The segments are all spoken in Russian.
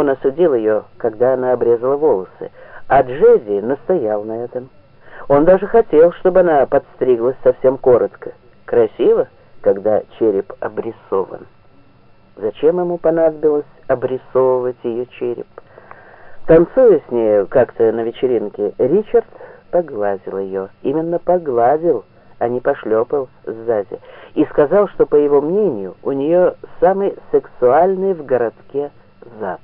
Он осудил ее, когда она обрезала волосы, а Джези настоял на этом. Он даже хотел, чтобы она подстриглась совсем коротко. Красиво, когда череп обрисован. Зачем ему понадобилось обрисовывать ее череп? Танцуя с ней как-то на вечеринке, Ричард погладил ее. Именно погладил, а не пошлепал сзади. И сказал, что, по его мнению, у нее самый сексуальный в городке зад.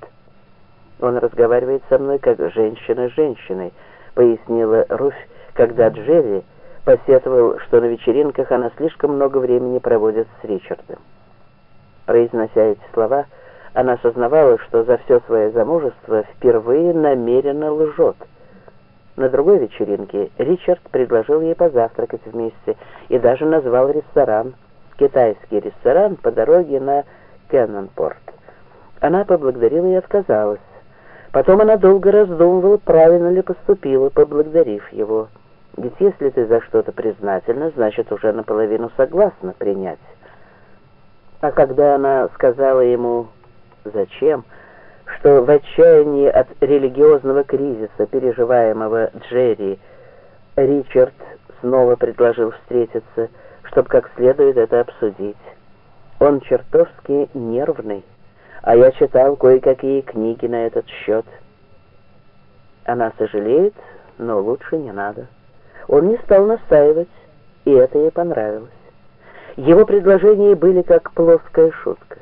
Он разговаривает со мной, как женщина с женщиной, пояснила Руфь, когда Джерри посетовал, что на вечеринках она слишком много времени проводит с Ричардом. Произнося эти слова, она осознавала, что за все свое замужество впервые намеренно лжет. На другой вечеринке Ричард предложил ей позавтракать вместе и даже назвал ресторан, китайский ресторан по дороге на Кеннонпорт. Она поблагодарила и отказалась. Потом она долго раздумывала, правильно ли поступила, поблагодарив его. Ведь если ты за что-то признательна, значит уже наполовину согласна принять. А когда она сказала ему «зачем?», что в отчаянии от религиозного кризиса, переживаемого Джерри, Ричард снова предложил встретиться, чтобы как следует это обсудить. Он чертовски нервный а я читал кое-какие книги на этот счет. Она сожалеет, но лучше не надо. Он не стал настаивать, и это ей понравилось. Его предложения были как плоская шутка.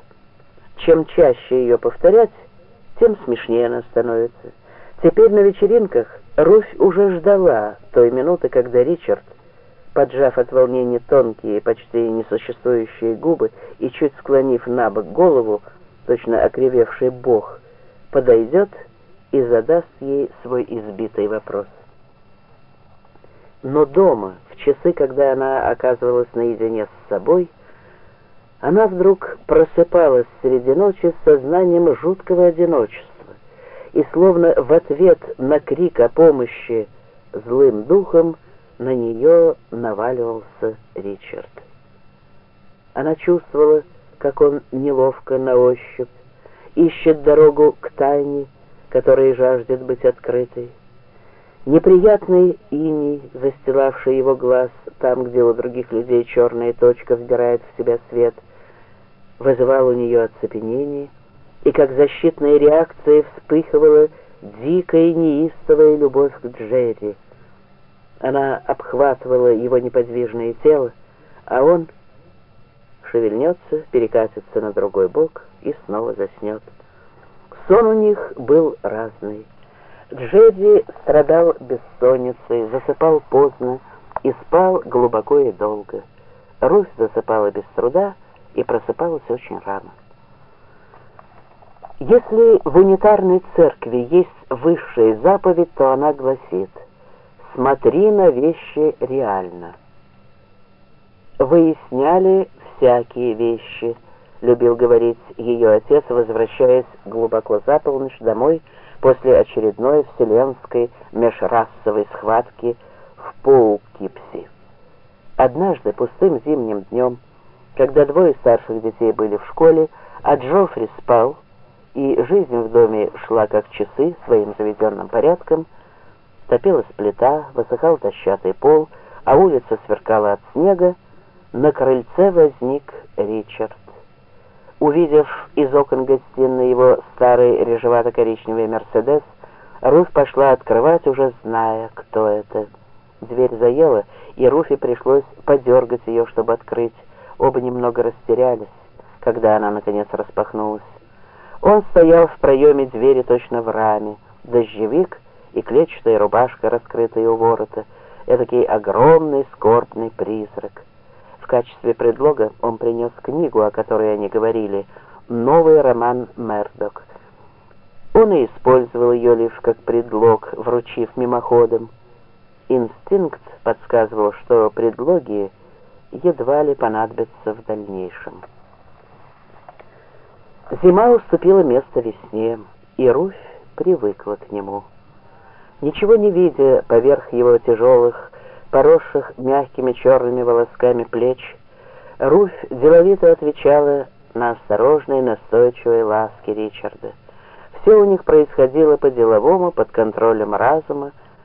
Чем чаще ее повторять, тем смешнее она становится. Теперь на вечеринках Руфь уже ждала той минуты, когда Ричард, поджав от волнения тонкие, почти несуществующие губы и чуть склонив на бок голову, точно окривевший бог, подойдет и задаст ей свой избитый вопрос. Но дома, в часы, когда она оказывалась наедине с собой, она вдруг просыпалась среди ночи с сознанием жуткого одиночества, и словно в ответ на крик о помощи злым духом на нее наваливался Ричард. Она чувствовала, как он неловко на ощупь ищет дорогу к тайне, которая жаждет быть открытой. Неприятный иней, застилавший его глаз там, где у других людей черная точка вбирает в себя свет, вызывал у нее оцепенение, и как защитная реакция вспыхивала дикая неистовая любовь к Джерри. Она обхватывала его неподвижное тело, а он шевельнется, перекатится на другой бок и снова заснет. Сон у них был разный. Джеди страдал бессонницей, засыпал поздно и спал глубоко и долго. Русь засыпала без труда и просыпалась очень рано. Если в унитарной церкви есть высшая заповедь, то она гласит «Смотри на вещи реально». Выясняли всякие вещи, любил говорить ее отец, возвращаясь глубоко за полночь домой после очередной вселенской межрасовой схватки в Поукипси. Однажды пустым зимним днем, когда двое старших детей были в школе, а Джоффри спал, и жизнь в доме шла как часы своим заведенным порядком, топилась плита, высыхал дощатый пол, а улица сверкала от снега, на крыльце возник Ричард. Увидев из окон гостиной его старый рыжевато-коричневый «Мерседес», Руфь пошла открывать, уже зная, кто это. Дверь заела, и Руфи пришлось подергать ее, чтобы открыть. Оба немного растерялись, когда она, наконец, распахнулась. Он стоял в проеме двери точно в раме, дождевик и клетчатая рубашка, раскрытая у ворота, этакий огромный скорбный призрак — в качестве предлога он принес книгу, о которой они говорили, новый роман Мердок. Он и использовал ее лишь как предлог, вручив мимоходом. Инстинкт подсказывал, что предлоги едва ли понадобятся в дальнейшем. Зима уступила место весне, и Руфь привыкла к нему. Ничего не видя поверх его тяжелых, поросших мягкими черными волосками плеч, Руфь деловито отвечала на осторожные настойчивые ласки Ричарда. Все у них происходило по-деловому, под контролем разума,